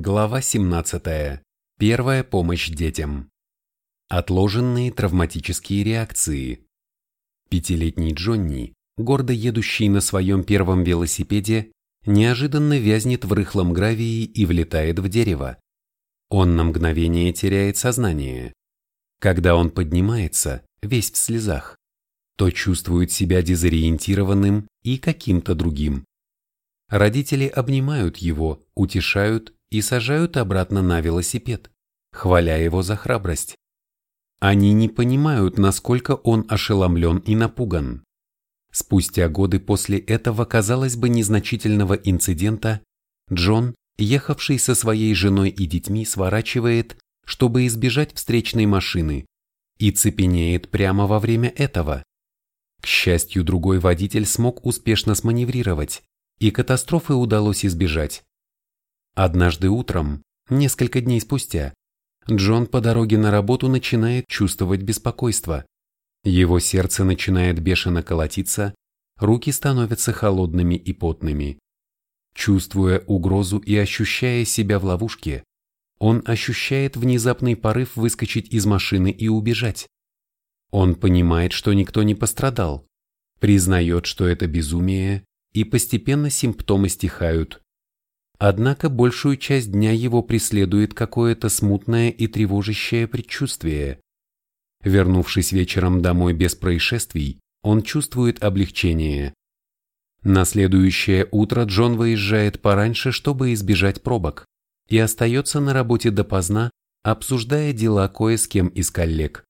Глава 17. Первая помощь детям. Отложенные травматические реакции. Пятилетний Джонни, гордо едущий на своем первом велосипеде, неожиданно вязнет в рыхлом гравии и влетает в дерево. Он на мгновение теряет сознание. Когда он поднимается, весь в слезах, то чувствует себя дезориентированным и каким-то другим. Родители обнимают его, утешают и сажают обратно на велосипед, хваля его за храбрость. Они не понимают, насколько он ошеломлен и напуган. Спустя годы после этого, казалось бы, незначительного инцидента, Джон, ехавший со своей женой и детьми, сворачивает, чтобы избежать встречной машины, и цепенеет прямо во время этого. К счастью, другой водитель смог успешно сманеврировать, и катастрофы удалось избежать. Однажды утром, несколько дней спустя, Джон по дороге на работу начинает чувствовать беспокойство. Его сердце начинает бешено колотиться, руки становятся холодными и потными. Чувствуя угрозу и ощущая себя в ловушке, он ощущает внезапный порыв выскочить из машины и убежать. Он понимает, что никто не пострадал, признает, что это безумие, и постепенно симптомы стихают. Однако большую часть дня его преследует какое-то смутное и тревожащее предчувствие. Вернувшись вечером домой без происшествий, он чувствует облегчение. На следующее утро Джон выезжает пораньше, чтобы избежать пробок, и остается на работе допоздна, обсуждая дела кое с кем из коллег.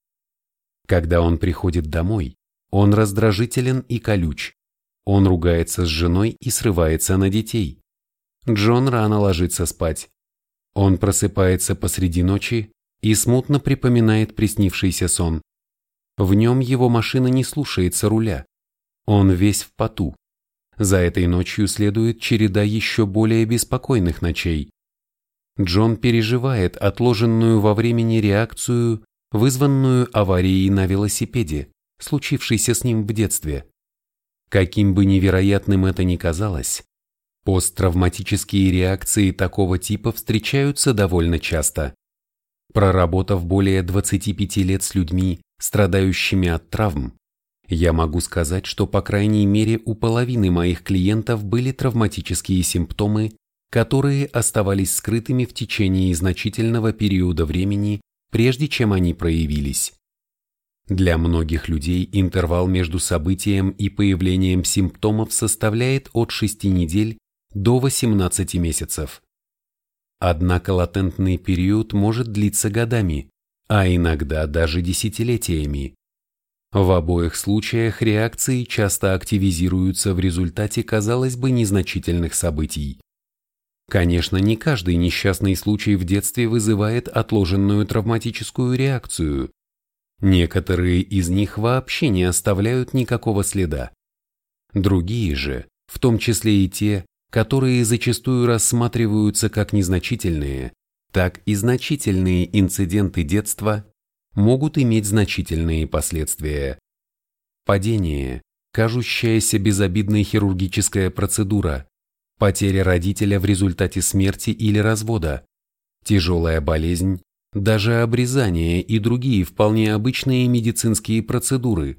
Когда он приходит домой, он раздражителен и колюч. Он ругается с женой и срывается на детей. Джон рано ложится спать. Он просыпается посреди ночи и смутно припоминает приснившийся сон. В нем его машина не слушается руля. Он весь в поту. За этой ночью следует череда еще более беспокойных ночей. Джон переживает отложенную во времени реакцию, вызванную аварией на велосипеде, случившейся с ним в детстве. Каким бы невероятным это ни казалось, Посттравматические реакции такого типа встречаются довольно часто. Проработав более 25 лет с людьми, страдающими от травм, я могу сказать, что по крайней мере у половины моих клиентов были травматические симптомы, которые оставались скрытыми в течение значительного периода времени, прежде чем они проявились. Для многих людей интервал между событием и появлением симптомов составляет от 6 недель до 18 месяцев. Однако латентный период может длиться годами, а иногда даже десятилетиями. В обоих случаях реакции часто активизируются в результате, казалось бы, незначительных событий. Конечно, не каждый несчастный случай в детстве вызывает отложенную травматическую реакцию. Некоторые из них вообще не оставляют никакого следа. Другие же, в том числе и те, которые зачастую рассматриваются как незначительные, так и значительные инциденты детства могут иметь значительные последствия. Падение, кажущаяся безобидной хирургическая процедура, потеря родителя в результате смерти или развода, тяжелая болезнь, даже обрезание и другие вполне обычные медицинские процедуры.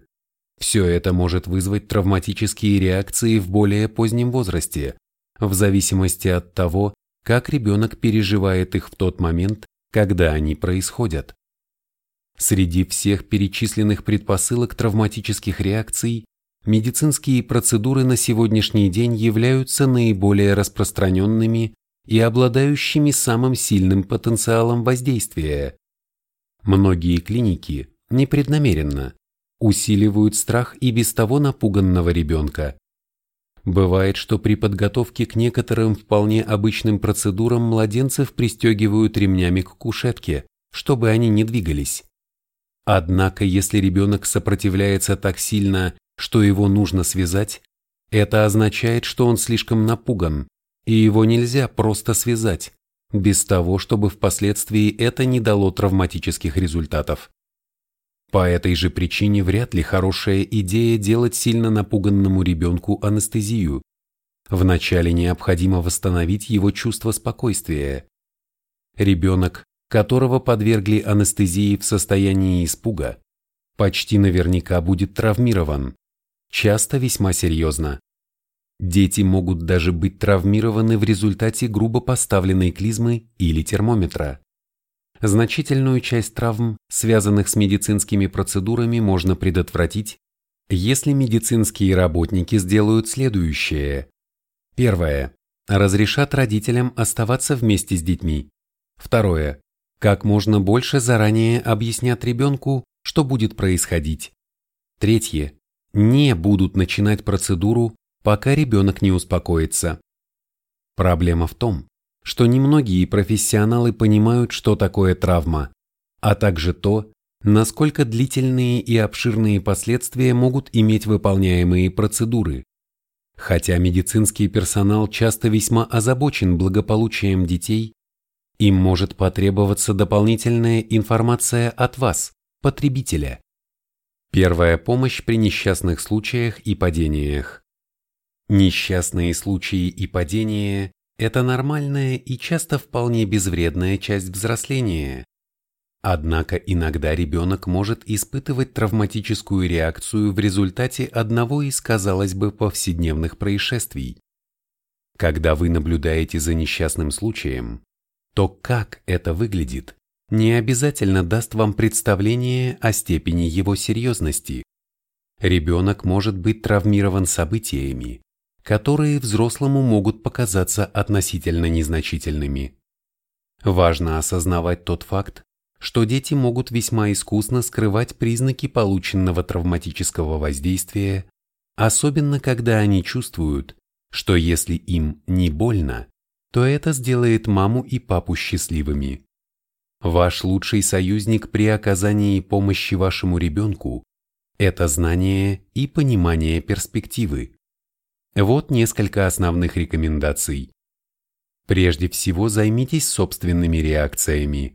Все это может вызвать травматические реакции в более позднем возрасте, в зависимости от того, как ребенок переживает их в тот момент, когда они происходят. Среди всех перечисленных предпосылок травматических реакций медицинские процедуры на сегодняшний день являются наиболее распространенными и обладающими самым сильным потенциалом воздействия. Многие клиники, непреднамеренно, усиливают страх и без того напуганного ребенка, Бывает, что при подготовке к некоторым вполне обычным процедурам младенцев пристегивают ремнями к кушетке, чтобы они не двигались. Однако, если ребенок сопротивляется так сильно, что его нужно связать, это означает, что он слишком напуган, и его нельзя просто связать, без того, чтобы впоследствии это не дало травматических результатов. По этой же причине вряд ли хорошая идея делать сильно напуганному ребенку анестезию. Вначале необходимо восстановить его чувство спокойствия. ребенок, которого подвергли анестезии в состоянии испуга, почти наверняка будет травмирован, часто весьма серьезно. Дети могут даже быть травмированы в результате грубо поставленной клизмы или термометра. Значительную часть травм, связанных с медицинскими процедурами, можно предотвратить, если медицинские работники сделают следующее. Первое. Разрешат родителям оставаться вместе с детьми. Второе. Как можно больше заранее объяснят ребенку, что будет происходить. Третье. Не будут начинать процедуру, пока ребенок не успокоится. Проблема в том, что немногие профессионалы понимают, что такое травма, а также то, насколько длительные и обширные последствия могут иметь выполняемые процедуры. Хотя медицинский персонал часто весьма озабочен благополучием детей, им может потребоваться дополнительная информация от вас, потребителя. Первая помощь при несчастных случаях и падениях. Несчастные случаи и падения – это нормальная и часто вполне безвредная часть взросления. Однако иногда ребенок может испытывать травматическую реакцию в результате одного из, казалось бы, повседневных происшествий. Когда вы наблюдаете за несчастным случаем, то как это выглядит, не обязательно даст вам представление о степени его серьезности. Ребенок может быть травмирован событиями, которые взрослому могут показаться относительно незначительными. Важно осознавать тот факт, что дети могут весьма искусно скрывать признаки полученного травматического воздействия, особенно когда они чувствуют, что если им не больно, то это сделает маму и папу счастливыми. Ваш лучший союзник при оказании помощи вашему ребенку – это знание и понимание перспективы. Вот несколько основных рекомендаций. Прежде всего займитесь собственными реакциями.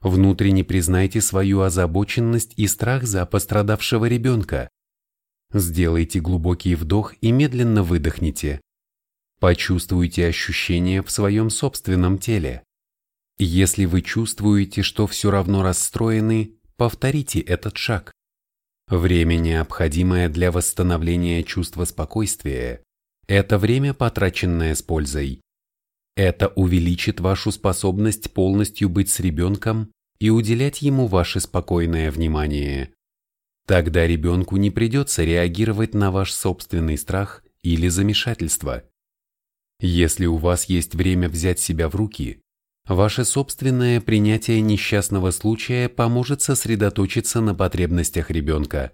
Внутренне признайте свою озабоченность и страх за пострадавшего ребенка. Сделайте глубокий вдох и медленно выдохните. Почувствуйте ощущения в своем собственном теле. Если вы чувствуете, что все равно расстроены, повторите этот шаг. Время, необходимое для восстановления чувства спокойствия, это время, потраченное с пользой. Это увеличит вашу способность полностью быть с ребенком и уделять ему ваше спокойное внимание. Тогда ребенку не придется реагировать на ваш собственный страх или замешательство. Если у вас есть время взять себя в руки, Ваше собственное принятие несчастного случая поможет сосредоточиться на потребностях ребенка.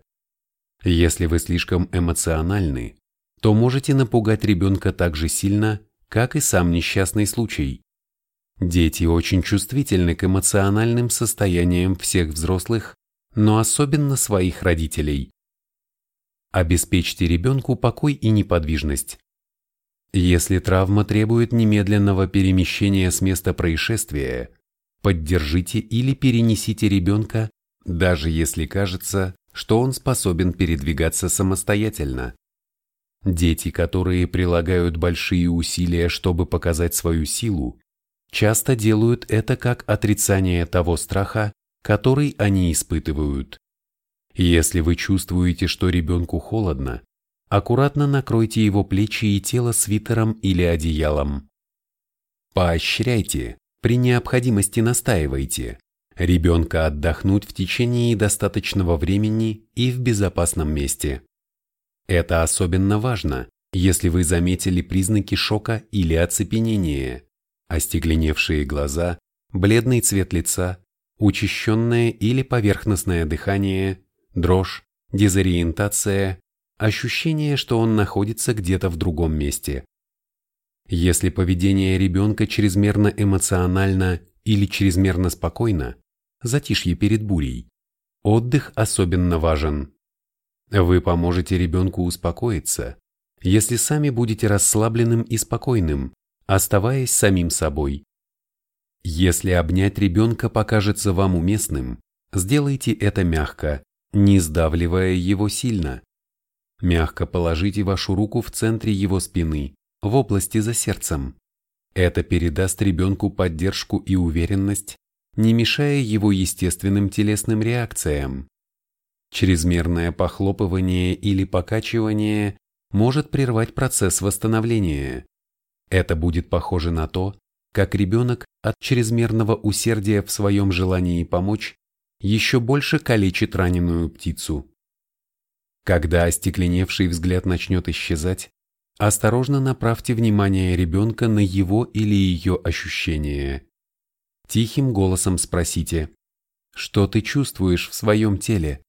Если вы слишком эмоциональны, то можете напугать ребенка так же сильно, как и сам несчастный случай. Дети очень чувствительны к эмоциональным состояниям всех взрослых, но особенно своих родителей. Обеспечьте ребенку покой и неподвижность. Если травма требует немедленного перемещения с места происшествия, поддержите или перенесите ребенка, даже если кажется, что он способен передвигаться самостоятельно. Дети, которые прилагают большие усилия, чтобы показать свою силу, часто делают это как отрицание того страха, который они испытывают. Если вы чувствуете, что ребенку холодно, аккуратно накройте его плечи и тело свитером или одеялом. Поощряйте, при необходимости настаивайте, ребенка отдохнуть в течение достаточного времени и в безопасном месте. Это особенно важно, если вы заметили признаки шока или оцепенения, остекленевшие глаза, бледный цвет лица, учащенное или поверхностное дыхание, дрожь, дезориентация ощущение, что он находится где-то в другом месте. Если поведение ребенка чрезмерно эмоционально или чрезмерно спокойно, затишье перед бурей, отдых особенно важен. Вы поможете ребенку успокоиться, если сами будете расслабленным и спокойным, оставаясь самим собой. Если обнять ребенка покажется вам уместным, сделайте это мягко, не сдавливая его сильно. Мягко положите вашу руку в центре его спины, в области за сердцем. Это передаст ребенку поддержку и уверенность, не мешая его естественным телесным реакциям. Чрезмерное похлопывание или покачивание может прервать процесс восстановления. Это будет похоже на то, как ребенок от чрезмерного усердия в своем желании помочь еще больше калечит раненую птицу. Когда остекленевший взгляд начнет исчезать, осторожно направьте внимание ребенка на его или ее ощущения. Тихим голосом спросите, что ты чувствуешь в своем теле?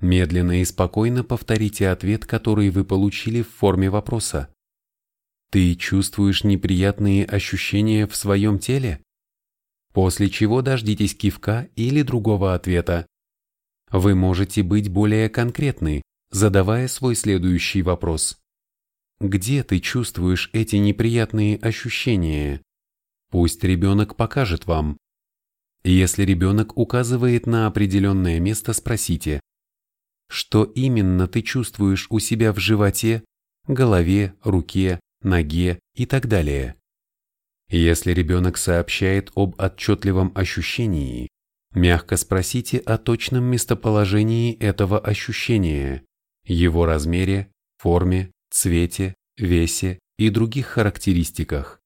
Медленно и спокойно повторите ответ, который вы получили в форме вопроса. Ты чувствуешь неприятные ощущения в своем теле? После чего дождитесь кивка или другого ответа. Вы можете быть более конкретны, задавая свой следующий вопрос. Где ты чувствуешь эти неприятные ощущения? Пусть ребенок покажет вам. Если ребенок указывает на определенное место, спросите, что именно ты чувствуешь у себя в животе, голове, руке, ноге и так далее. Если ребенок сообщает об отчетливом ощущении, мягко спросите о точном местоположении этого ощущения, его размере, форме, цвете, весе и других характеристиках.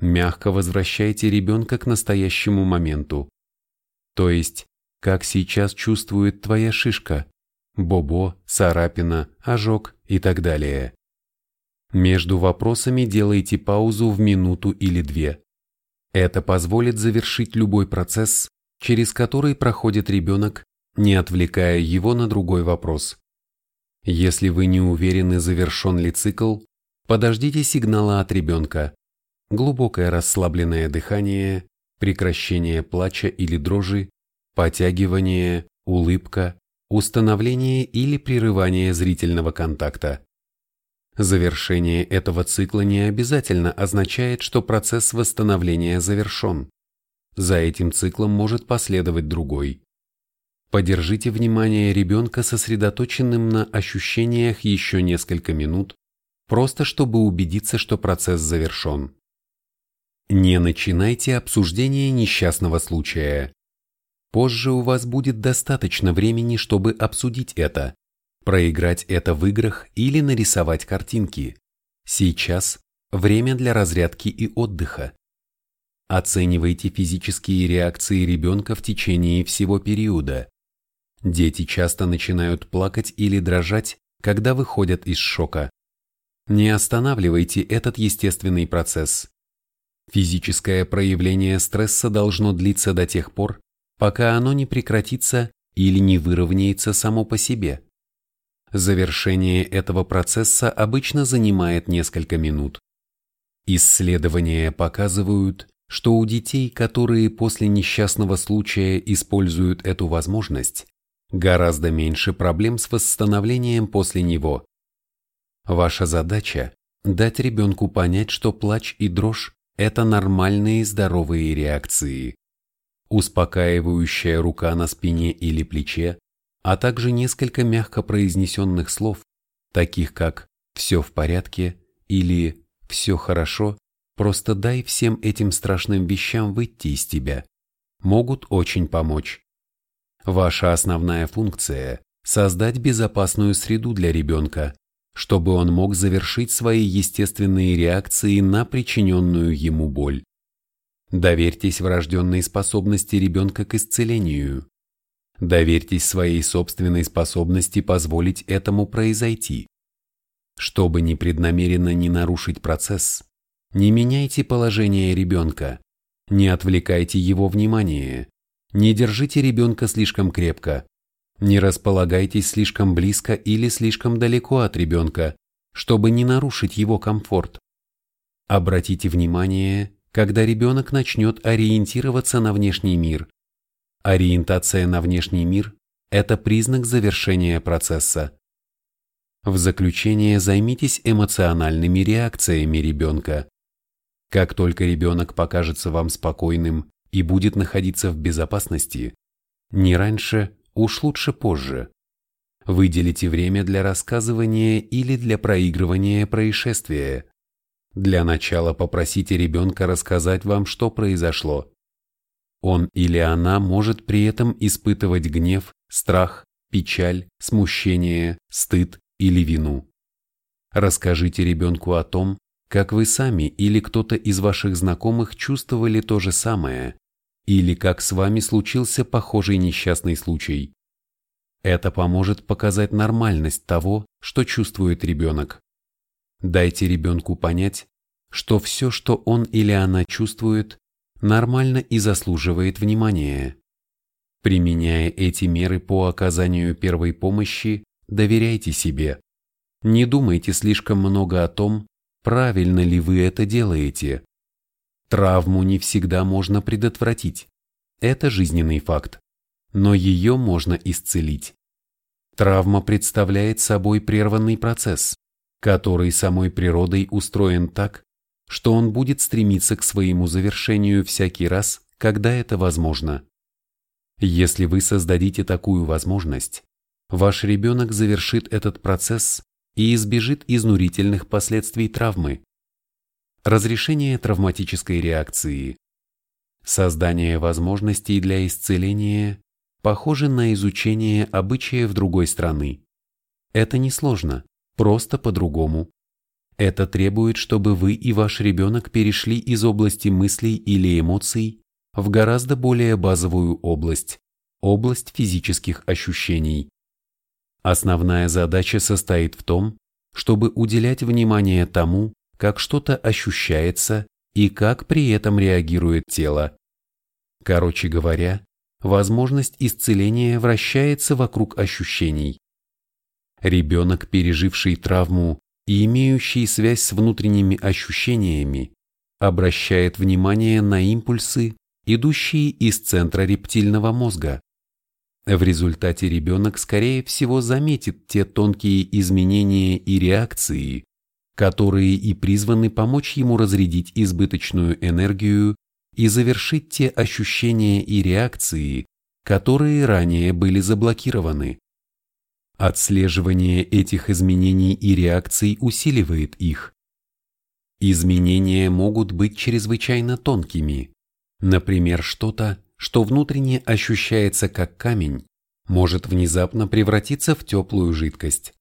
Мягко возвращайте ребенка к настоящему моменту. То есть, как сейчас чувствует твоя шишка, бобо, царапина, ожог и так далее. Между вопросами делайте паузу в минуту или две. Это позволит завершить любой процесс, через который проходит ребенок, не отвлекая его на другой вопрос. Если вы не уверены, завершен ли цикл, подождите сигнала от ребенка. Глубокое расслабленное дыхание, прекращение плача или дрожи, потягивание, улыбка, установление или прерывание зрительного контакта. Завершение этого цикла не обязательно означает, что процесс восстановления завершен. За этим циклом может последовать другой. Подержите внимание ребенка сосредоточенным на ощущениях еще несколько минут, просто чтобы убедиться, что процесс завершен. Не начинайте обсуждение несчастного случая. Позже у вас будет достаточно времени, чтобы обсудить это, проиграть это в играх или нарисовать картинки. Сейчас время для разрядки и отдыха. Оценивайте физические реакции ребенка в течение всего периода. Дети часто начинают плакать или дрожать, когда выходят из шока. Не останавливайте этот естественный процесс. Физическое проявление стресса должно длиться до тех пор, пока оно не прекратится или не выровняется само по себе. Завершение этого процесса обычно занимает несколько минут. Исследования показывают, что у детей, которые после несчастного случая используют эту возможность, гораздо меньше проблем с восстановлением после него. Ваша задача – дать ребенку понять, что плач и дрожь – это нормальные здоровые реакции успокаивающая рука на спине или плече, а также несколько мягко произнесенных слов, таких как «все в порядке» или «все хорошо», просто дай всем этим страшным вещам выйти из тебя, могут очень помочь. Ваша основная функция – создать безопасную среду для ребенка, чтобы он мог завершить свои естественные реакции на причиненную ему боль. Доверьтесь врожденной способности ребенка к исцелению. Доверьтесь своей собственной способности позволить этому произойти. Чтобы непреднамеренно не нарушить процесс, не меняйте положение ребенка, не отвлекайте его внимание, не держите ребенка слишком крепко, не располагайтесь слишком близко или слишком далеко от ребенка, чтобы не нарушить его комфорт. Обратите внимание когда ребенок начнет ориентироваться на внешний мир. Ориентация на внешний мир – это признак завершения процесса. В заключение займитесь эмоциональными реакциями ребенка. Как только ребенок покажется вам спокойным и будет находиться в безопасности, не раньше, уж лучше позже. Выделите время для рассказывания или для проигрывания происшествия. Для начала попросите ребенка рассказать вам, что произошло. Он или она может при этом испытывать гнев, страх, печаль, смущение, стыд или вину. Расскажите ребенку о том, как вы сами или кто-то из ваших знакомых чувствовали то же самое, или как с вами случился похожий несчастный случай. Это поможет показать нормальность того, что чувствует ребенок. Дайте ребенку понять, что все, что он или она чувствует, нормально и заслуживает внимания. Применяя эти меры по оказанию первой помощи, доверяйте себе. Не думайте слишком много о том, правильно ли вы это делаете. Травму не всегда можно предотвратить. Это жизненный факт. Но ее можно исцелить. Травма представляет собой прерванный процесс, который самой природой устроен так, что он будет стремиться к своему завершению всякий раз, когда это возможно. Если вы создадите такую возможность, ваш ребенок завершит этот процесс и избежит изнурительных последствий травмы. Разрешение травматической реакции. Создание возможностей для исцеления похоже на изучение обычаев другой страны. Это несложно, просто по-другому. Это требует, чтобы вы и ваш ребенок перешли из области мыслей или эмоций в гораздо более базовую область – область физических ощущений. Основная задача состоит в том, чтобы уделять внимание тому, как что-то ощущается и как при этом реагирует тело. Короче говоря, возможность исцеления вращается вокруг ощущений. Ребенок, переживший травму, и имеющий связь с внутренними ощущениями, обращает внимание на импульсы, идущие из центра рептильного мозга. В результате ребенок, скорее всего, заметит те тонкие изменения и реакции, которые и призваны помочь ему разрядить избыточную энергию и завершить те ощущения и реакции, которые ранее были заблокированы. Отслеживание этих изменений и реакций усиливает их. Изменения могут быть чрезвычайно тонкими. Например, что-то, что внутренне ощущается как камень, может внезапно превратиться в теплую жидкость.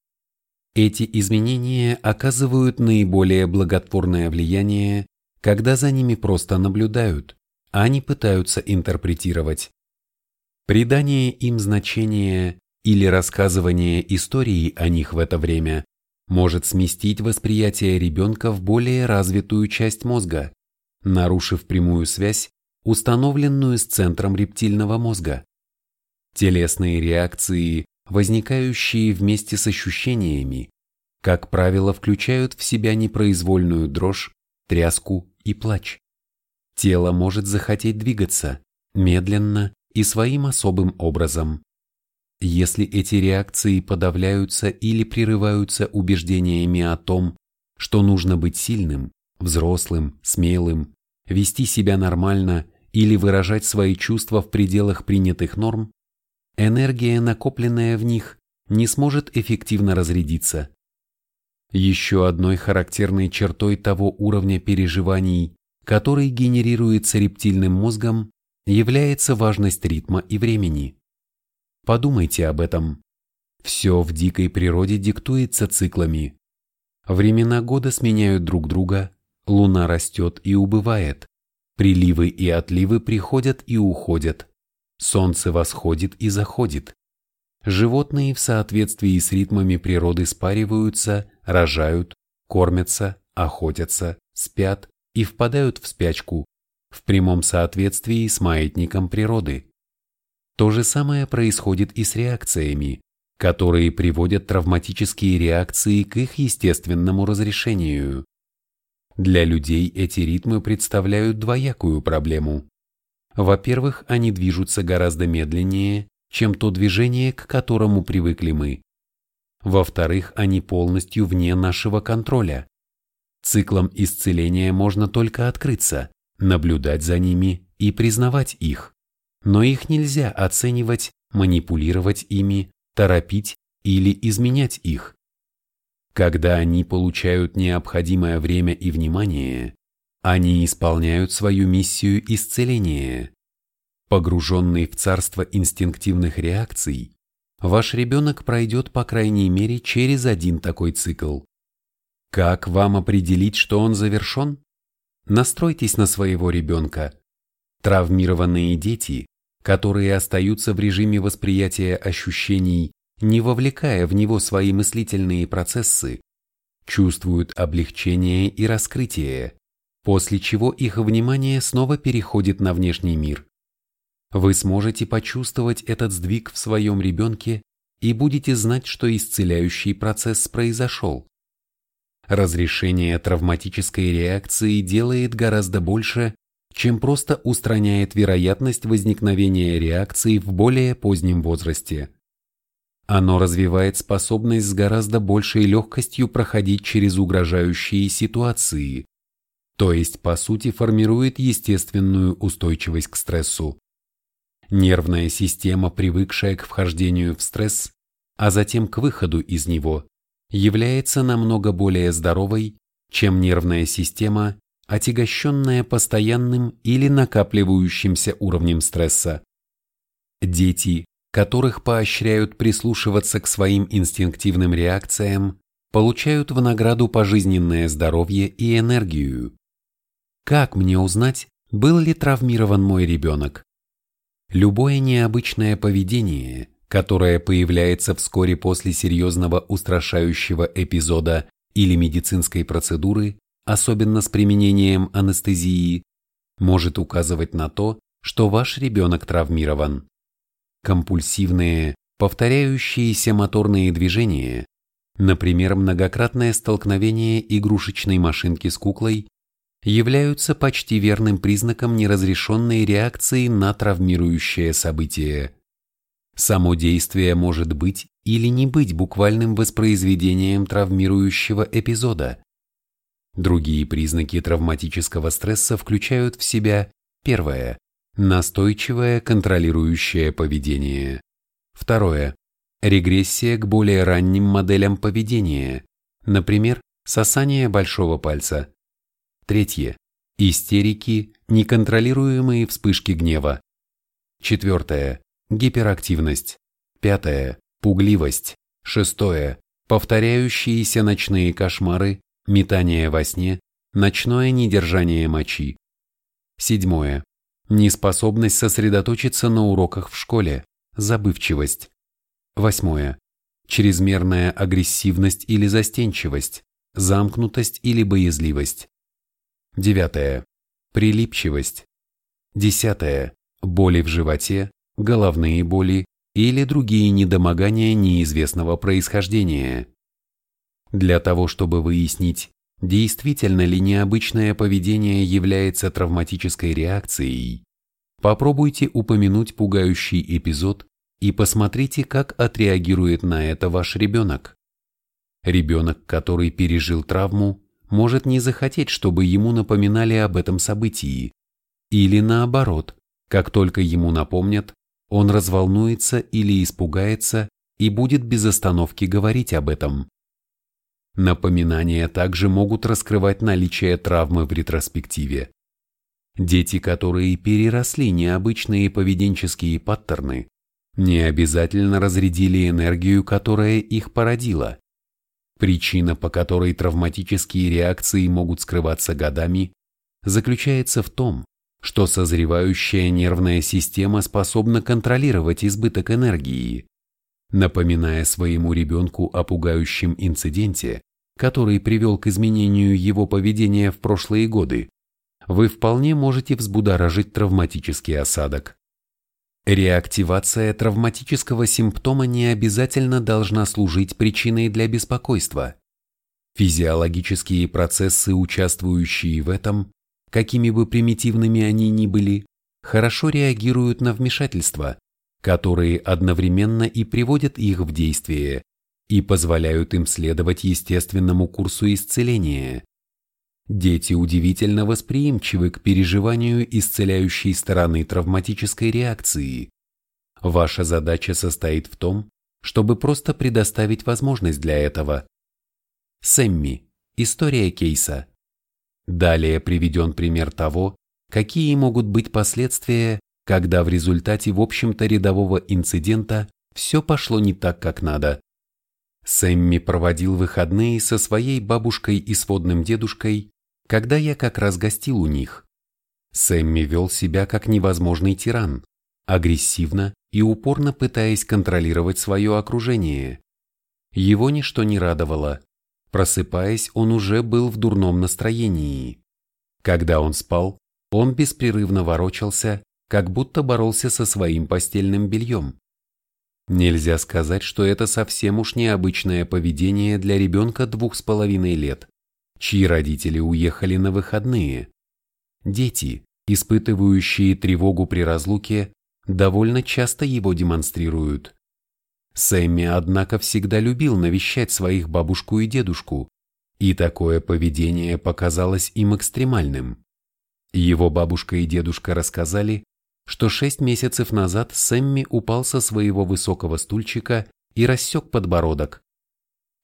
Эти изменения оказывают наиболее благотворное влияние, когда за ними просто наблюдают, а не пытаются интерпретировать. Придание им значения или рассказывание истории о них в это время может сместить восприятие ребенка в более развитую часть мозга, нарушив прямую связь, установленную с центром рептильного мозга. Телесные реакции, возникающие вместе с ощущениями, как правило, включают в себя непроизвольную дрожь, тряску и плач. Тело может захотеть двигаться, медленно и своим особым образом. Если эти реакции подавляются или прерываются убеждениями о том, что нужно быть сильным, взрослым, смелым, вести себя нормально или выражать свои чувства в пределах принятых норм, энергия, накопленная в них, не сможет эффективно разрядиться. Еще одной характерной чертой того уровня переживаний, который генерируется рептильным мозгом, является важность ритма и времени. Подумайте об этом. Все в дикой природе диктуется циклами. Времена года сменяют друг друга, луна растет и убывает, приливы и отливы приходят и уходят, солнце восходит и заходит. Животные в соответствии с ритмами природы спариваются, рожают, кормятся, охотятся, спят и впадают в спячку, в прямом соответствии с маятником природы. То же самое происходит и с реакциями, которые приводят травматические реакции к их естественному разрешению. Для людей эти ритмы представляют двоякую проблему. Во-первых, они движутся гораздо медленнее, чем то движение, к которому привыкли мы. Во-вторых, они полностью вне нашего контроля. Циклом исцеления можно только открыться, наблюдать за ними и признавать их но их нельзя оценивать, манипулировать ими, торопить или изменять их. Когда они получают необходимое время и внимание, они исполняют свою миссию исцеления. Погруженный в царство инстинктивных реакций, ваш ребенок пройдет по крайней мере через один такой цикл. Как вам определить, что он завершен? Настройтесь на своего ребенка. Травмированные дети, которые остаются в режиме восприятия ощущений, не вовлекая в него свои мыслительные процессы, чувствуют облегчение и раскрытие, после чего их внимание снова переходит на внешний мир. Вы сможете почувствовать этот сдвиг в своем ребенке и будете знать, что исцеляющий процесс произошел. Разрешение травматической реакции делает гораздо больше, чем просто устраняет вероятность возникновения реакции в более позднем возрасте. Оно развивает способность с гораздо большей легкостью проходить через угрожающие ситуации, то есть по сути формирует естественную устойчивость к стрессу. Нервная система, привыкшая к вхождению в стресс, а затем к выходу из него, является намного более здоровой, чем нервная система, отягощенная постоянным или накапливающимся уровнем стресса. Дети, которых поощряют прислушиваться к своим инстинктивным реакциям, получают в награду пожизненное здоровье и энергию. Как мне узнать, был ли травмирован мой ребенок? Любое необычное поведение, которое появляется вскоре после серьезного устрашающего эпизода или медицинской процедуры, особенно с применением анестезии, может указывать на то, что ваш ребенок травмирован. Компульсивные, повторяющиеся моторные движения, например, многократное столкновение игрушечной машинки с куклой, являются почти верным признаком неразрешенной реакции на травмирующее событие. Само действие может быть или не быть буквальным воспроизведением травмирующего эпизода. Другие признаки травматического стресса включают в себя первое – настойчивое контролирующее поведение. Второе – регрессия к более ранним моделям поведения, например, сосание большого пальца. Третье. Истерики, неконтролируемые вспышки гнева. Четвертое. Гиперактивность. Пятое. Пугливость. Шестое. Повторяющиеся ночные кошмары, метание во сне, ночное недержание мочи. Седьмое. Неспособность сосредоточиться на уроках в школе, забывчивость. Восьмое. Чрезмерная агрессивность или застенчивость, замкнутость или боязливость. Девятое. Прилипчивость. Десятое. Боли в животе, головные боли или другие недомогания неизвестного происхождения. Для того, чтобы выяснить, действительно ли необычное поведение является травматической реакцией, попробуйте упомянуть пугающий эпизод и посмотрите, как отреагирует на это ваш ребенок. Ребенок, который пережил травму, может не захотеть, чтобы ему напоминали об этом событии. Или наоборот, как только ему напомнят, он разволнуется или испугается и будет без остановки говорить об этом. Напоминания также могут раскрывать наличие травмы в ретроспективе. Дети, которые переросли необычные поведенческие паттерны, не обязательно разрядили энергию, которая их породила. Причина, по которой травматические реакции могут скрываться годами, заключается в том, что созревающая нервная система способна контролировать избыток энергии. Напоминая своему ребенку о пугающем инциденте, который привел к изменению его поведения в прошлые годы, вы вполне можете взбудоражить травматический осадок. Реактивация травматического симптома не обязательно должна служить причиной для беспокойства. Физиологические процессы, участвующие в этом, какими бы примитивными они ни были, хорошо реагируют на вмешательства, которые одновременно и приводят их в действие и позволяют им следовать естественному курсу исцеления. Дети удивительно восприимчивы к переживанию исцеляющей стороны травматической реакции. Ваша задача состоит в том, чтобы просто предоставить возможность для этого. Сэмми. История кейса. Далее приведен пример того, какие могут быть последствия, когда в результате в общем-то рядового инцидента все пошло не так, как надо. Сэмми проводил выходные со своей бабушкой и сводным дедушкой, когда я как раз гостил у них. Сэмми вел себя как невозможный тиран, агрессивно и упорно пытаясь контролировать свое окружение. Его ничто не радовало. Просыпаясь, он уже был в дурном настроении. Когда он спал, он беспрерывно ворочался, как будто боролся со своим постельным бельем. Нельзя сказать, что это совсем уж необычное поведение для ребенка двух с половиной лет, чьи родители уехали на выходные. Дети, испытывающие тревогу при разлуке, довольно часто его демонстрируют. Сэмми, однако, всегда любил навещать своих бабушку и дедушку, и такое поведение показалось им экстремальным. Его бабушка и дедушка рассказали, что шесть месяцев назад Сэмми упал со своего высокого стульчика и рассек подбородок.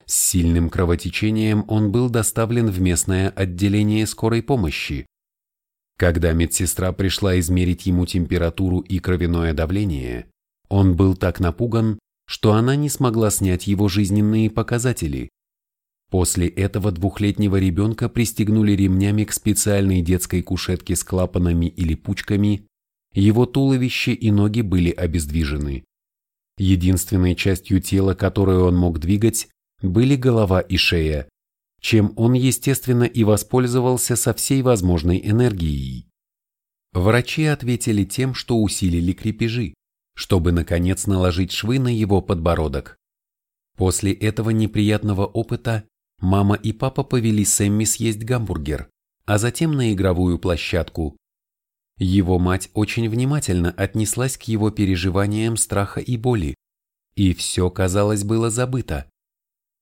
С сильным кровотечением он был доставлен в местное отделение скорой помощи. Когда медсестра пришла измерить ему температуру и кровяное давление, он был так напуган, что она не смогла снять его жизненные показатели. После этого двухлетнего ребенка пристегнули ремнями к специальной детской кушетке с клапанами или пучками его туловище и ноги были обездвижены. Единственной частью тела, которую он мог двигать, были голова и шея, чем он, естественно, и воспользовался со всей возможной энергией. Врачи ответили тем, что усилили крепежи, чтобы, наконец, наложить швы на его подбородок. После этого неприятного опыта мама и папа повели Сэмми съесть гамбургер, а затем на игровую площадку, его мать очень внимательно отнеслась к его переживаниям страха и боли, и все, казалось, было забыто.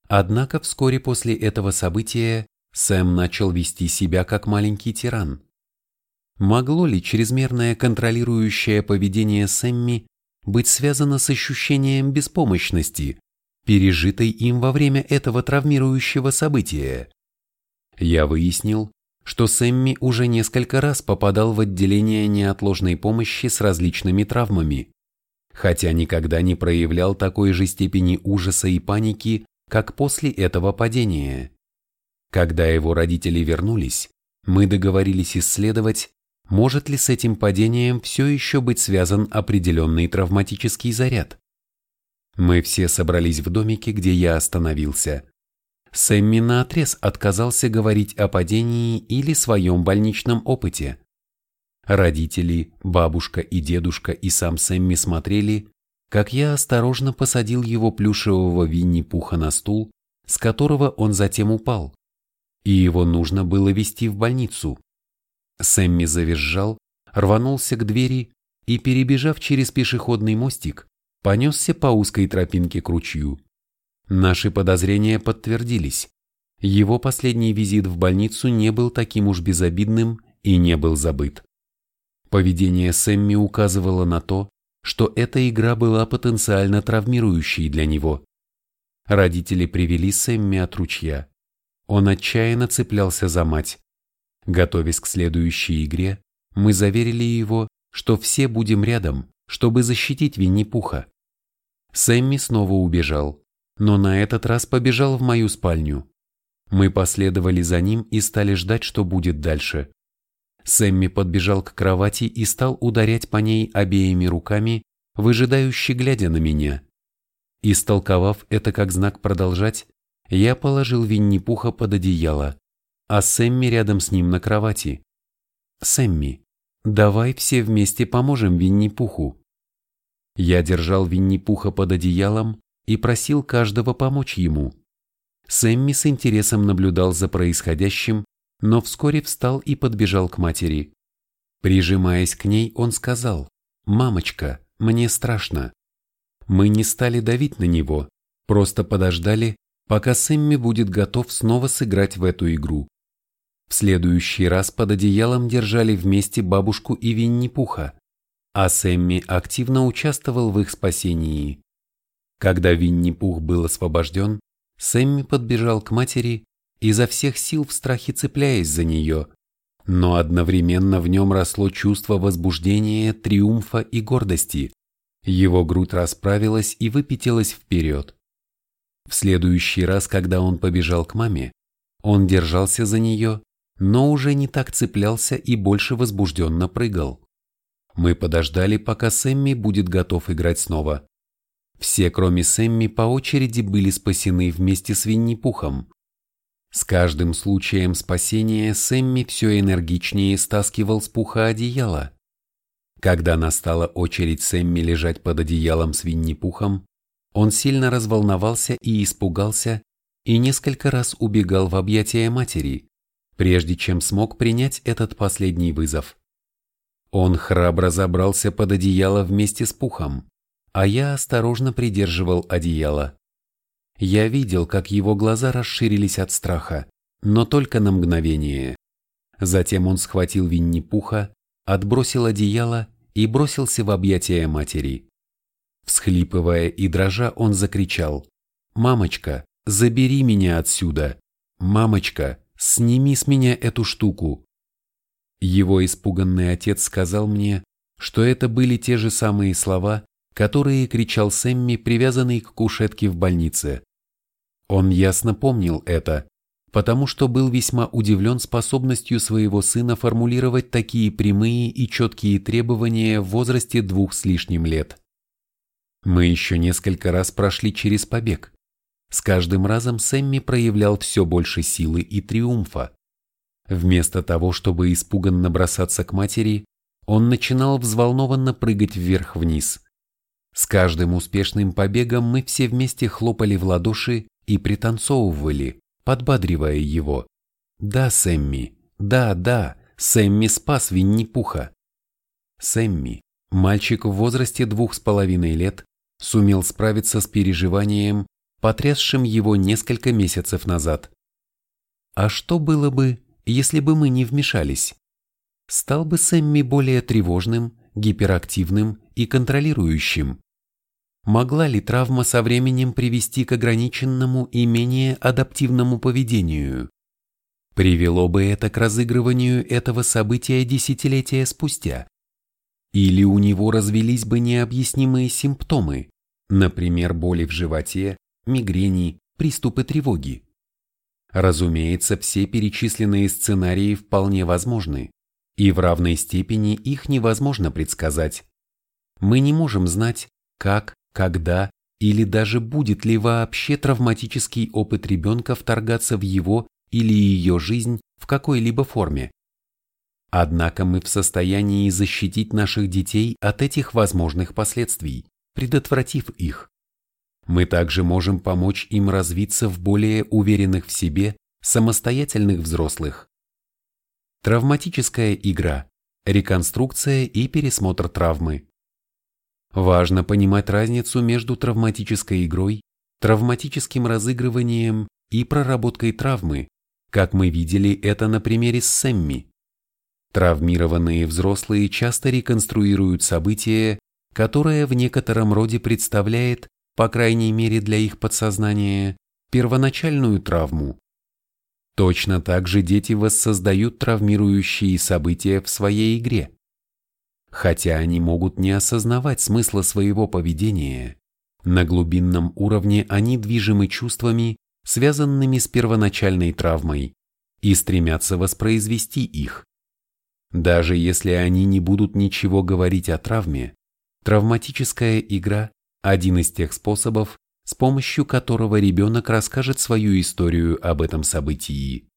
Однако вскоре после этого события Сэм начал вести себя как маленький тиран. Могло ли чрезмерное контролирующее поведение Сэмми быть связано с ощущением беспомощности, пережитой им во время этого травмирующего события? Я выяснил, что Сэмми уже несколько раз попадал в отделение неотложной помощи с различными травмами, хотя никогда не проявлял такой же степени ужаса и паники, как после этого падения. Когда его родители вернулись, мы договорились исследовать, может ли с этим падением все еще быть связан определенный травматический заряд. Мы все собрались в домике, где я остановился. Сэмми наотрез отказался говорить о падении или своем больничном опыте. Родители, бабушка и дедушка и сам Сэмми смотрели, как я осторожно посадил его плюшевого Винни-Пуха на стул, с которого он затем упал, и его нужно было вести в больницу. Сэмми завизжал, рванулся к двери и, перебежав через пешеходный мостик, понесся по узкой тропинке к ручью. Наши подозрения подтвердились. Его последний визит в больницу не был таким уж безобидным и не был забыт. Поведение Сэмми указывало на то, что эта игра была потенциально травмирующей для него. Родители привели Сэмми от ручья. Он отчаянно цеплялся за мать. Готовясь к следующей игре, мы заверили его, что все будем рядом, чтобы защитить Винни-Пуха. Сэмми снова убежал но на этот раз побежал в мою спальню. Мы последовали за ним и стали ждать, что будет дальше. Сэмми подбежал к кровати и стал ударять по ней обеими руками, выжидающе глядя на меня. Истолковав это как знак продолжать, я положил Винни-Пуха под одеяло, а Сэмми рядом с ним на кровати. «Сэмми, давай все вместе поможем Винни-Пуху». Я держал Винни-Пуха под одеялом, и просил каждого помочь ему. Сэмми с интересом наблюдал за происходящим, но вскоре встал и подбежал к матери. Прижимаясь к ней, он сказал, «Мамочка, мне страшно». Мы не стали давить на него, просто подождали, пока Сэмми будет готов снова сыграть в эту игру. В следующий раз под одеялом держали вместе бабушку и Винни-Пуха, а Сэмми активно участвовал в их спасении. Когда Винни-Пух был освобожден, Сэмми подбежал к матери, изо всех сил в страхе цепляясь за нее, но одновременно в нем росло чувство возбуждения, триумфа и гордости. Его грудь расправилась и выпятилась вперед. В следующий раз, когда он побежал к маме, он держался за нее, но уже не так цеплялся и больше возбужденно прыгал. Мы подождали, пока Сэмми будет готов играть снова. Все, кроме Сэмми, по очереди были спасены вместе с Винни-Пухом. С каждым случаем спасения Сэмми все энергичнее стаскивал с пуха одеяло. Когда настала очередь Сэмми лежать под одеялом с Винни-Пухом, он сильно разволновался и испугался, и несколько раз убегал в объятия матери, прежде чем смог принять этот последний вызов. Он храбро забрался под одеяло вместе с пухом, а я осторожно придерживал одеяло. Я видел, как его глаза расширились от страха, но только на мгновение. Затем он схватил Винни-Пуха, отбросил одеяло и бросился в объятия матери. Всхлипывая и дрожа, он закричал «Мамочка, забери меня отсюда! Мамочка, сними с меня эту штуку!» Его испуганный отец сказал мне, что это были те же самые слова, которые кричал Сэмми, привязанный к кушетке в больнице. Он ясно помнил это, потому что был весьма удивлен способностью своего сына формулировать такие прямые и четкие требования в возрасте двух с лишним лет. Мы еще несколько раз прошли через побег. С каждым разом Сэмми проявлял все больше силы и триумфа. Вместо того, чтобы испуганно бросаться к матери, он начинал взволнованно прыгать вверх-вниз. С каждым успешным побегом мы все вместе хлопали в ладоши и пританцовывали, подбадривая его. «Да, Сэмми, да, да, Сэмми спас Винни-Пуха». Сэмми, мальчик в возрасте двух с половиной лет, сумел справиться с переживанием, потрясшим его несколько месяцев назад. А что было бы, если бы мы не вмешались? Стал бы Сэмми более тревожным, гиперактивным и контролирующим? Могла ли травма со временем привести к ограниченному и менее адаптивному поведению? Привело бы это к разыгрыванию этого события десятилетия спустя? Или у него развелись бы необъяснимые симптомы, например, боли в животе, мигрени, приступы тревоги? Разумеется, все перечисленные сценарии вполне возможны, и в равной степени их невозможно предсказать. Мы не можем знать, как, когда или даже будет ли вообще травматический опыт ребенка вторгаться в его или ее жизнь в какой-либо форме. Однако мы в состоянии защитить наших детей от этих возможных последствий, предотвратив их. Мы также можем помочь им развиться в более уверенных в себе, самостоятельных взрослых. Травматическая игра, реконструкция и пересмотр травмы. Важно понимать разницу между травматической игрой, травматическим разыгрыванием и проработкой травмы, как мы видели это на примере с Сэмми. Травмированные взрослые часто реконструируют событие, которое в некотором роде представляет по крайней мере для их подсознания, первоначальную травму. Точно так же дети воссоздают травмирующие события в своей игре. Хотя они могут не осознавать смысла своего поведения, на глубинном уровне они движимы чувствами, связанными с первоначальной травмой, и стремятся воспроизвести их. Даже если они не будут ничего говорить о травме, травматическая игра один из тех способов, с помощью которого ребенок расскажет свою историю об этом событии.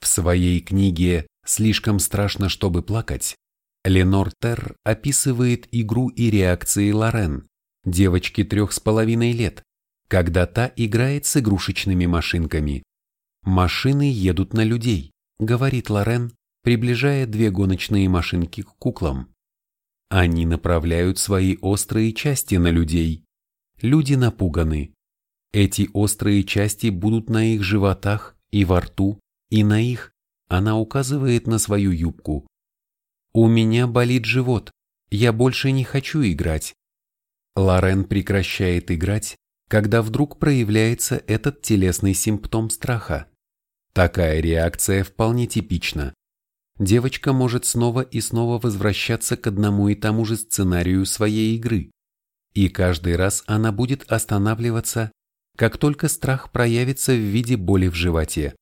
В своей книге «Слишком страшно, чтобы плакать» Ленор Терр описывает игру и реакции Лорен, девочки трех с половиной лет, когда та играет с игрушечными машинками. «Машины едут на людей», — говорит Лорен, приближая две гоночные машинки к куклам. Они направляют свои острые части на людей. Люди напуганы. Эти острые части будут на их животах и во рту, и на их, она указывает на свою юбку. «У меня болит живот, я больше не хочу играть». Лорен прекращает играть, когда вдруг проявляется этот телесный симптом страха. Такая реакция вполне типична. Девочка может снова и снова возвращаться к одному и тому же сценарию своей игры. И каждый раз она будет останавливаться, как только страх проявится в виде боли в животе.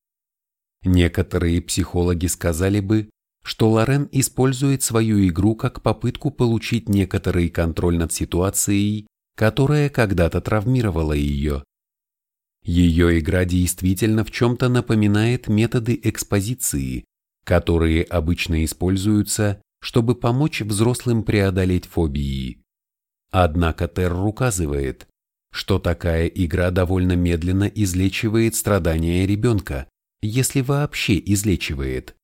Некоторые психологи сказали бы, что Лорен использует свою игру как попытку получить некоторый контроль над ситуацией, которая когда-то травмировала ее. Ее игра действительно в чем-то напоминает методы экспозиции, которые обычно используются, чтобы помочь взрослым преодолеть фобии. Однако Терр указывает, что такая игра довольно медленно излечивает страдания ребенка, если вообще излечивает.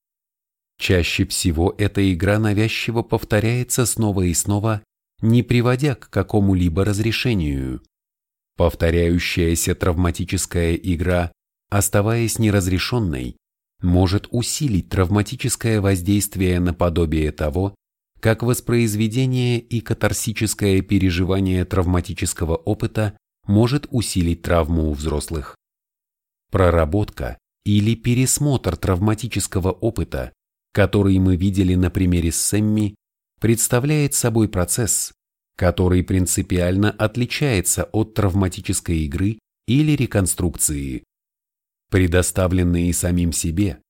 Чаще всего эта игра навязчиво повторяется снова и снова, не приводя к какому-либо разрешению. Повторяющаяся травматическая игра, оставаясь неразрешенной, может усилить травматическое воздействие наподобие того, как воспроизведение и катарсическое переживание травматического опыта может усилить травму у взрослых. Проработка или пересмотр травматического опыта, который мы видели на примере Сэмми, представляет собой процесс, который принципиально отличается от травматической игры или реконструкции. Предоставленные самим себе,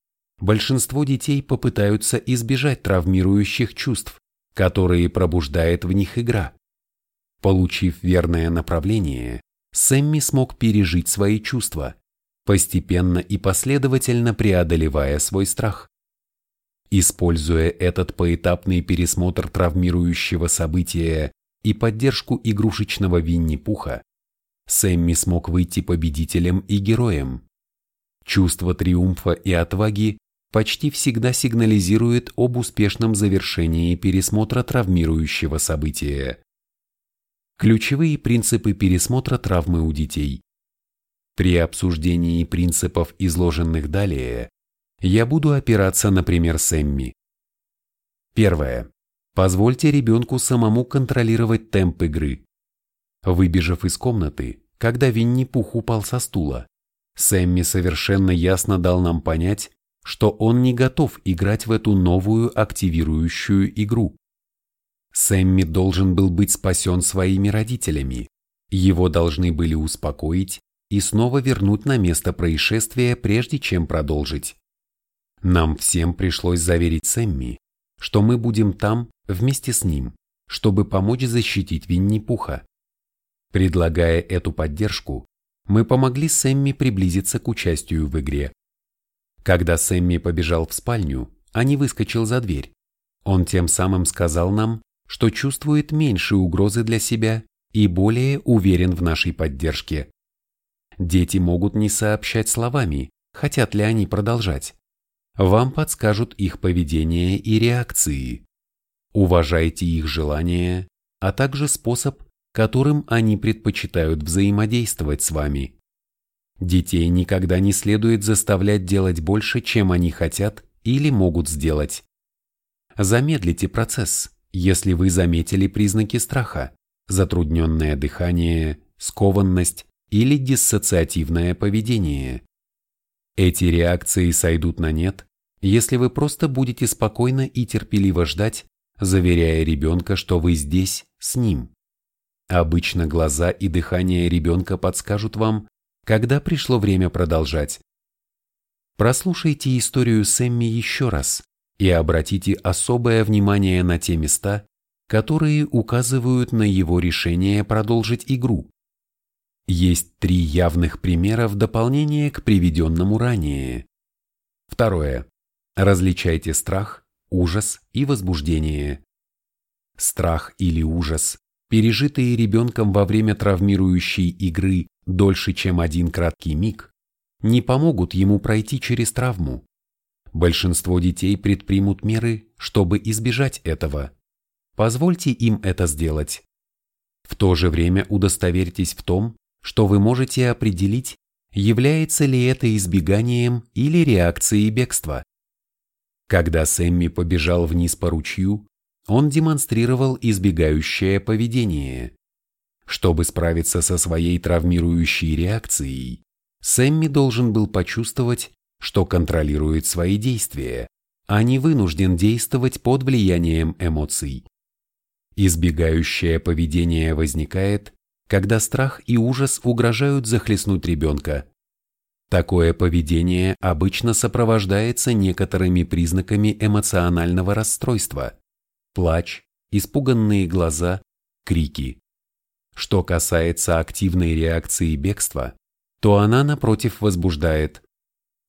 большинство детей попытаются избежать травмирующих чувств, которые пробуждает в них игра. Получив верное направление, Сэмми смог пережить свои чувства, постепенно и последовательно преодолевая свой страх. Используя этот поэтапный пересмотр травмирующего события и поддержку игрушечного Винни-Пуха, Сэмми смог выйти победителем и героем. Чувство триумфа и отваги почти всегда сигнализирует об успешном завершении пересмотра травмирующего события. Ключевые принципы пересмотра травмы у детей. При обсуждении принципов, изложенных далее, я буду опираться на пример Сэмми. Первое. Позвольте ребенку самому контролировать темп игры. Выбежав из комнаты, когда Винни-Пух упал со стула, Сэмми совершенно ясно дал нам понять, что он не готов играть в эту новую активирующую игру. Сэмми должен был быть спасен своими родителями. Его должны были успокоить и снова вернуть на место происшествия, прежде чем продолжить. Нам всем пришлось заверить Сэмми, что мы будем там вместе с ним, чтобы помочь защитить Винни-Пуха. Предлагая эту поддержку, мы помогли Сэмми приблизиться к участию в игре. Когда Сэмми побежал в спальню, а не выскочил за дверь, он тем самым сказал нам, что чувствует меньше угрозы для себя и более уверен в нашей поддержке. Дети могут не сообщать словами, хотят ли они продолжать. Вам подскажут их поведение и реакции. Уважайте их желания, а также способ, которым они предпочитают взаимодействовать с вами. Детей никогда не следует заставлять делать больше, чем они хотят или могут сделать. Замедлите процесс, если вы заметили признаки страха, затрудненное дыхание, скованность или диссоциативное поведение. Эти реакции сойдут на нет, если вы просто будете спокойно и терпеливо ждать, заверяя ребенка, что вы здесь, с ним. Обычно глаза и дыхание ребенка подскажут вам, когда пришло время продолжать. Прослушайте историю Сэмми еще раз и обратите особое внимание на те места, которые указывают на его решение продолжить игру. Есть три явных примера в дополнение к приведенному ранее. Второе. Различайте страх, ужас и возбуждение. Страх или ужас, пережитые ребенком во время травмирующей игры дольше, чем один краткий миг, не помогут ему пройти через травму. Большинство детей предпримут меры, чтобы избежать этого. Позвольте им это сделать. В то же время удостоверьтесь в том, что вы можете определить, является ли это избеганием или реакцией бегства. Когда Сэмми побежал вниз по ручью, он демонстрировал избегающее поведение. Чтобы справиться со своей травмирующей реакцией, Сэмми должен был почувствовать, что контролирует свои действия, а не вынужден действовать под влиянием эмоций. Избегающее поведение возникает, когда страх и ужас угрожают захлестнуть ребенка. Такое поведение обычно сопровождается некоторыми признаками эмоционального расстройства – плач, испуганные глаза, крики. Что касается активной реакции бегства, то она, напротив, возбуждает.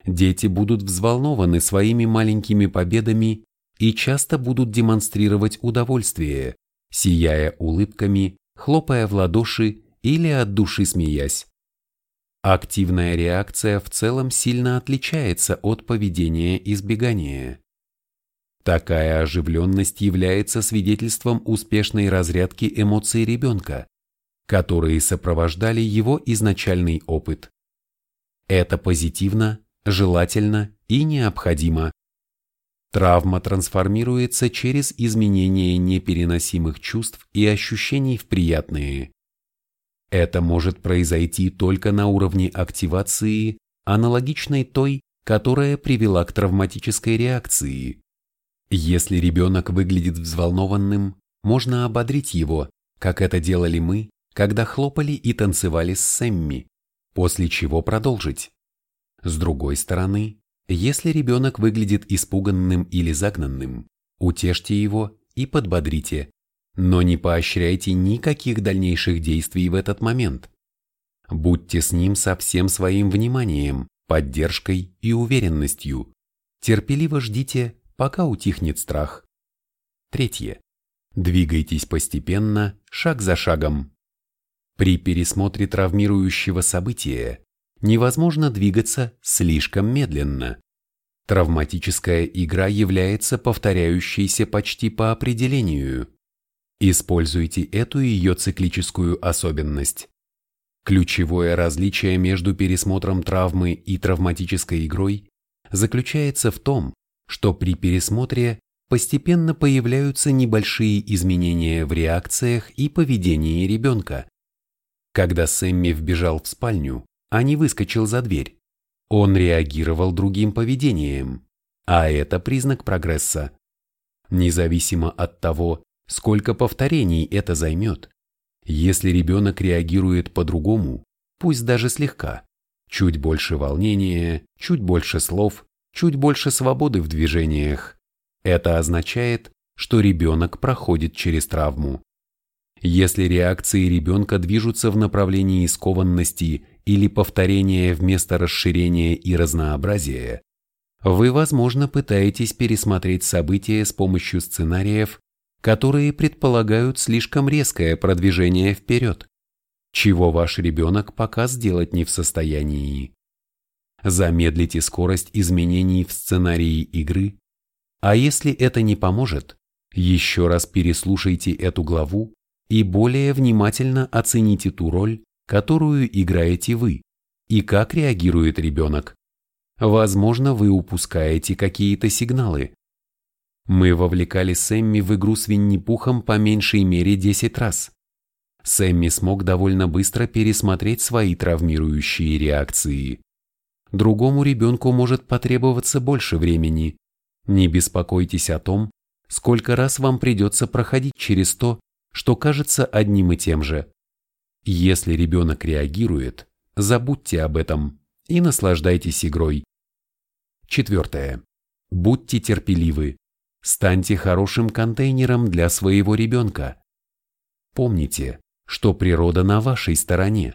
Дети будут взволнованы своими маленькими победами и часто будут демонстрировать удовольствие, сияя улыбками, хлопая в ладоши или от души смеясь. Активная реакция в целом сильно отличается от поведения избегания. Такая оживленность является свидетельством успешной разрядки эмоций ребенка, которые сопровождали его изначальный опыт. Это позитивно, желательно и необходимо. Травма трансформируется через изменение непереносимых чувств и ощущений в приятные. Это может произойти только на уровне активации, аналогичной той, которая привела к травматической реакции. Если ребенок выглядит взволнованным, можно ободрить его, как это делали мы, когда хлопали и танцевали с Сэмми, после чего продолжить. С другой стороны, если ребенок выглядит испуганным или загнанным, утешьте его и подбодрите, но не поощряйте никаких дальнейших действий в этот момент. Будьте с ним со всем своим вниманием, поддержкой и уверенностью. Терпеливо ждите, пока утихнет страх. Третье. Двигайтесь постепенно, шаг за шагом. При пересмотре травмирующего события невозможно двигаться слишком медленно. Травматическая игра является повторяющейся почти по определению. Используйте эту ее циклическую особенность. Ключевое различие между пересмотром травмы и травматической игрой заключается в том, что при пересмотре постепенно появляются небольшие изменения в реакциях и поведении ребенка. Когда Сэмми вбежал в спальню, а не выскочил за дверь, он реагировал другим поведением, а это признак прогресса. Независимо от того, сколько повторений это займет, если ребенок реагирует по-другому, пусть даже слегка, чуть больше волнения, чуть больше слов, чуть больше свободы в движениях, это означает, что ребенок проходит через травму. Если реакции ребенка движутся в направлении скованности или повторения вместо расширения и разнообразия, вы, возможно, пытаетесь пересмотреть события с помощью сценариев, которые предполагают слишком резкое продвижение вперед, чего ваш ребенок пока сделать не в состоянии. Замедлите скорость изменений в сценарии игры, а если это не поможет, еще раз переслушайте эту главу и более внимательно оцените ту роль, которую играете вы, и как реагирует ребенок. Возможно, вы упускаете какие-то сигналы. Мы вовлекали Сэмми в игру с Винни-Пухом по меньшей мере 10 раз. Сэмми смог довольно быстро пересмотреть свои травмирующие реакции. Другому ребенку может потребоваться больше времени. Не беспокойтесь о том, сколько раз вам придется проходить через то, что кажется одним и тем же. Если ребенок реагирует, забудьте об этом и наслаждайтесь игрой. Четвертое. Будьте терпеливы. Станьте хорошим контейнером для своего ребенка. Помните, что природа на вашей стороне.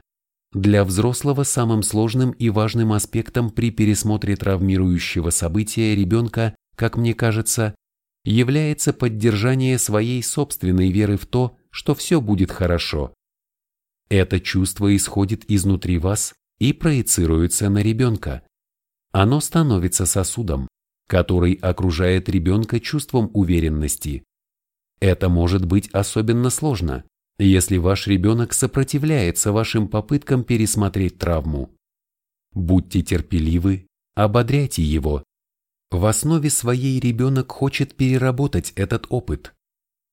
Для взрослого самым сложным и важным аспектом при пересмотре травмирующего события ребенка, как мне кажется, является поддержание своей собственной веры в то, что все будет хорошо. Это чувство исходит изнутри вас и проецируется на ребенка. Оно становится сосудом, который окружает ребенка чувством уверенности. Это может быть особенно сложно, если ваш ребенок сопротивляется вашим попыткам пересмотреть травму. Будьте терпеливы, ободряйте его. В основе своей ребенок хочет переработать этот опыт.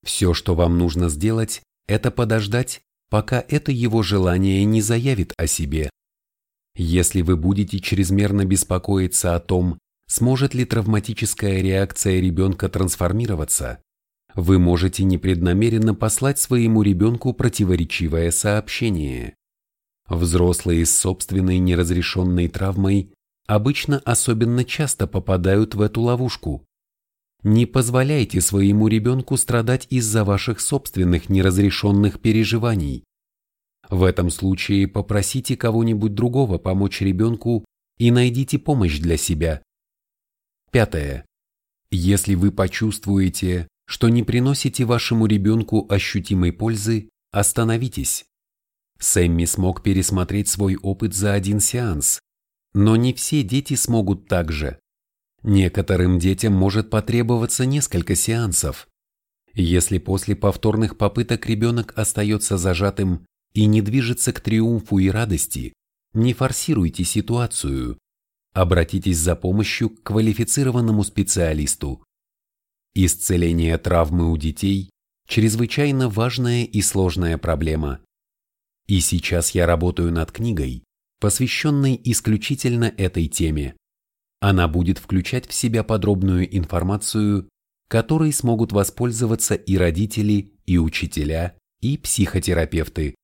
Все, что вам нужно сделать, это подождать, пока это его желание не заявит о себе. Если вы будете чрезмерно беспокоиться о том, сможет ли травматическая реакция ребенка трансформироваться, вы можете непреднамеренно послать своему ребенку противоречивое сообщение. Взрослые с собственной неразрешенной травмой обычно особенно часто попадают в эту ловушку. Не позволяйте своему ребенку страдать из-за ваших собственных неразрешенных переживаний. В этом случае попросите кого-нибудь другого помочь ребенку и найдите помощь для себя. Пятое. Если вы почувствуете, что не приносите вашему ребенку ощутимой пользы, остановитесь. Сэмми смог пересмотреть свой опыт за один сеанс, но не все дети смогут так же. Некоторым детям может потребоваться несколько сеансов. Если после повторных попыток ребенок остается зажатым и не движется к триумфу и радости, не форсируйте ситуацию. Обратитесь за помощью к квалифицированному специалисту. Исцеление травмы у детей – чрезвычайно важная и сложная проблема. И сейчас я работаю над книгой, посвященной исключительно этой теме. Она будет включать в себя подробную информацию, которой смогут воспользоваться и родители, и учителя, и психотерапевты.